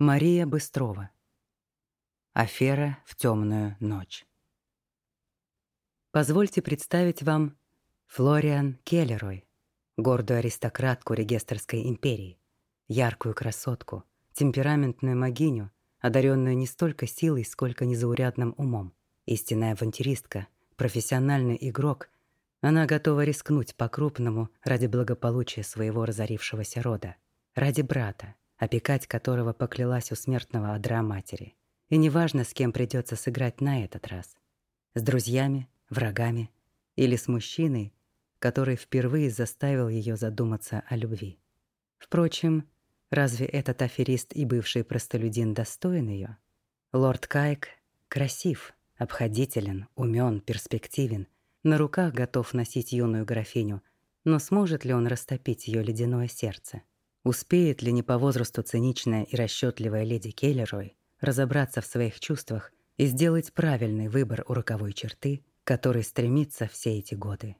Мария Быстрова. Афера в темную ночь. Позвольте представить вам Флориан Келлерой, гордую аристократку Регестерской империи, яркую красотку, темпераментную магиню, одаренную не столько силой, сколько незаурядным умом. Истинная авантюристка, профессиональный игрок, она готова рискнуть по-крупному ради благополучия своего разорившегося рода, ради брата, опекать которого поклялась у смертного одра матери. И неважно, с кем придется сыграть на этот раз. С друзьями, врагами или с мужчиной, который впервые заставил ее задуматься о любви. Впрочем, разве этот аферист и бывший простолюдин достоин ее? Лорд Кайк красив, обходителен, умен, перспективен, на руках готов носить юную графиню, но сможет ли он растопить ее ледяное сердце? Успеет ли не по возрасту циничная и расчетливая леди Келлерой разобраться в своих чувствах и сделать правильный выбор у роковой черты, которой стремится все эти годы?